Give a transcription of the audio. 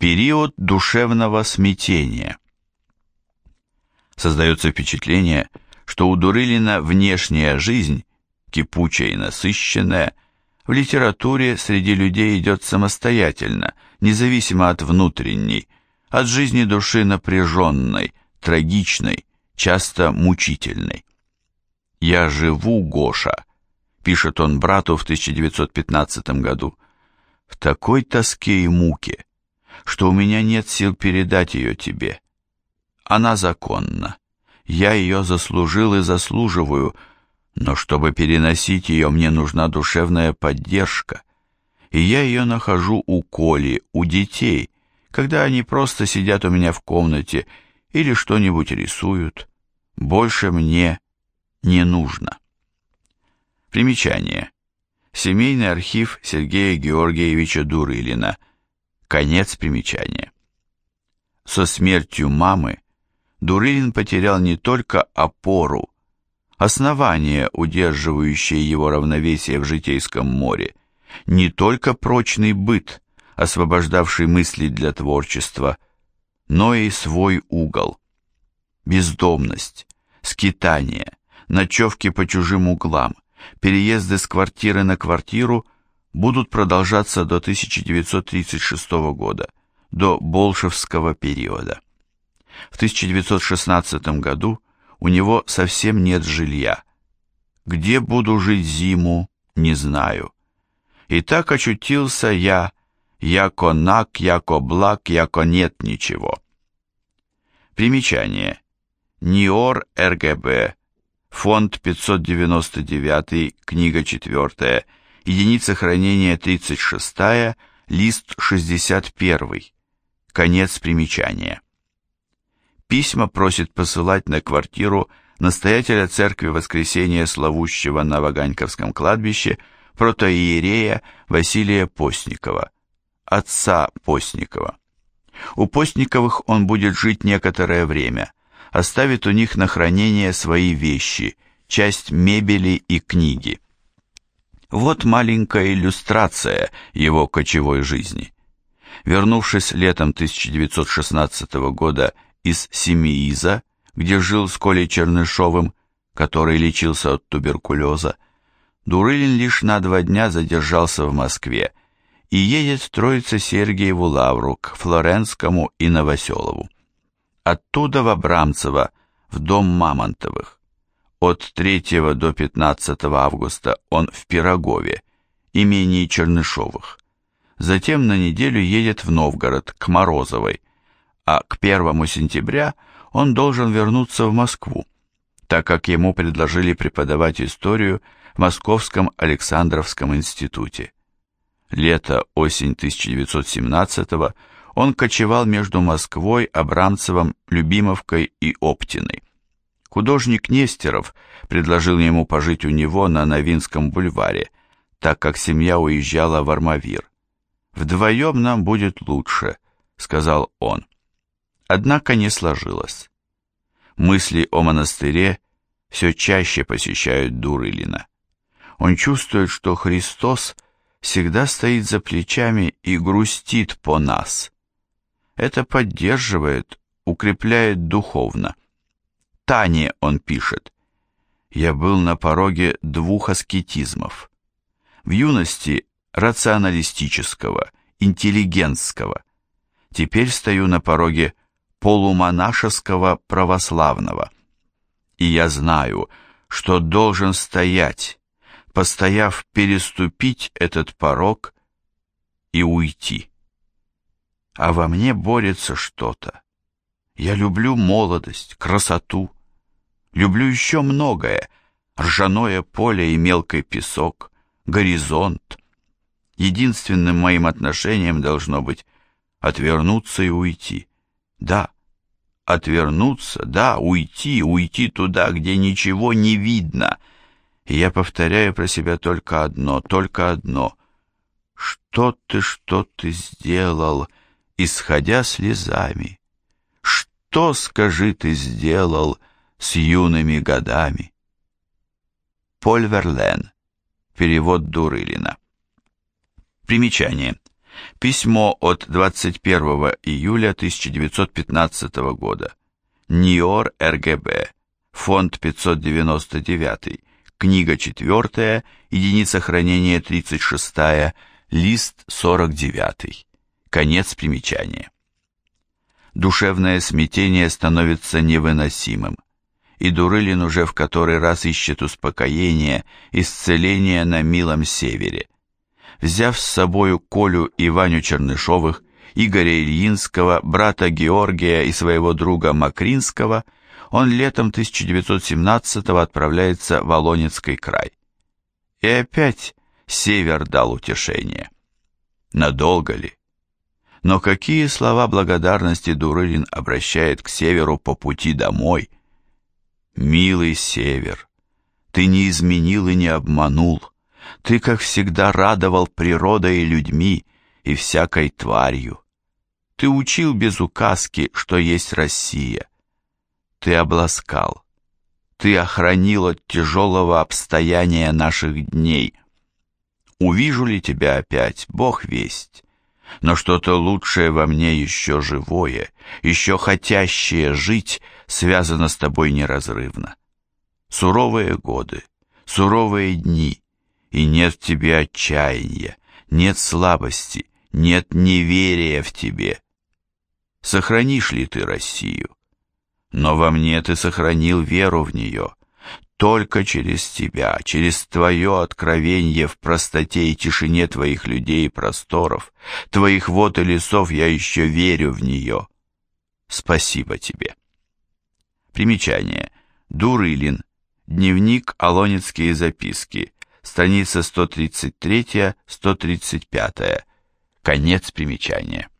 Период душевного смятения. Создается впечатление, что у Дурылина внешняя жизнь, кипучая и насыщенная, в литературе среди людей идет самостоятельно, независимо от внутренней, от жизни души напряженной, трагичной, часто мучительной. «Я живу, Гоша», — пишет он брату в 1915 году, — «в такой тоске и муке, что у меня нет сил передать ее тебе. Она законна, я ее заслужил и заслуживаю, но чтобы переносить ее, мне нужна душевная поддержка, и я ее нахожу у Коли, у детей, когда они просто сидят у меня в комнате или что-нибудь рисуют. Больше мне не нужно. Примечание. Семейный архив Сергея Георгиевича Дурылина. Конец примечания. Со смертью мамы Дурылин потерял не только опору, основание, удерживающее его равновесие в житейском море, не только прочный быт, освобождавший мысли для творчества, но и свой угол. Бездомность, скитание, ночевки по чужим углам, переезды с квартиры на квартиру будут продолжаться до 1936 года, до Болшевского периода. В 1916 году у него совсем нет жилья. Где буду жить зиму, не знаю. И так очутился я, яко нак, яко благ, яко нет ничего. Примечание. НИОР РГБ. Фонд 599, книга 4, единица хранения 36, лист 61. Конец примечания. Письма просит посылать на квартиру настоятеля церкви Воскресения Славущего на Ваганьковском кладбище протоиерея Василия Постникова, отца Постникова. У Постниковых он будет жить некоторое время, оставит у них на хранение свои вещи, часть мебели и книги. Вот маленькая иллюстрация его кочевой жизни. Вернувшись летом 1916 года из Семииза, где жил с Колей Чернышовым, который лечился от туберкулеза, Дурылин лишь на два дня задержался в Москве и едет в Троице-Сергиеву лавру к Флоренскому и Новоселову. Оттуда в Абрамцево, в дом Мамонтовых. От 3 до 15 августа он в Пирогове, имении Чернышовых. Затем на неделю едет в Новгород, к Морозовой, а к 1 сентября он должен вернуться в Москву, так как ему предложили преподавать историю в Московском Александровском институте. Лето-осень 1917 он кочевал между Москвой, Абрамцевым, Любимовкой и Оптиной. Художник Нестеров предложил ему пожить у него на Новинском бульваре, так как семья уезжала в Армавир. «Вдвоем нам будет лучше», — сказал он однако не сложилось. Мысли о монастыре все чаще посещают Дурылина. Он чувствует, что Христос всегда стоит за плечами и грустит по нас. Это поддерживает, укрепляет духовно. Тане он пишет. «Я был на пороге двух аскетизмов. В юности рационалистического, интеллигентского. Теперь стою на пороге полумонашеского православного. И я знаю, что должен стоять, постояв переступить этот порог и уйти. А во мне борется что-то. Я люблю молодость, красоту, люблю еще многое, ржаное поле и мелкий песок, горизонт. Единственным моим отношением должно быть отвернуться и уйти. Да, отвернуться, да, уйти, уйти туда, где ничего не видно. И я повторяю про себя только одно, только одно. Что ты, что ты сделал, исходя слезами? Что, скажи, ты сделал с юными годами? Поль Верлен. Перевод Дурылина. Примечание. Письмо от 21 июля 1915 года. НИОР РГБ. Фонд 599. Книга 4. Единица хранения 36. Лист 49. Конец примечания. Душевное смятение становится невыносимым, и Дурылин уже в который раз ищет успокоение, исцеление на милом севере взяв с собою Колю и Ваню Чернышовых, Игоря Ильинского, брата Георгия и своего друга Макринского, он летом 1917 отправляется в Олонецкий край. И опять север дал утешение. Надолго ли? Но какие слова благодарности Дурылин обращает к северу по пути домой? «Милый север, ты не изменил и не обманул, ты, как всегда, радовал природой и людьми, и всякой тварью. Ты учил без указки, что есть Россия. Ты обласкал. Ты охранил от тяжелого обстояния наших дней. Увижу ли тебя опять, Бог весть, но что-то лучшее во мне еще живое, еще хотящее жить, связано с тобой неразрывно. Суровые годы, суровые дни, и нет в тебе отчаяния, нет слабости, нет неверия в тебе. Сохранишь ли ты Россию? Но во мне ты сохранил веру в нее. Только через тебя, через твое откровение в простоте и тишине твоих людей и просторов, твоих вод и лесов я еще верю в нее. Спасибо тебе. Примечание. Дурылин. Дневник Алонецкие записки страница 133-135, конец примечания.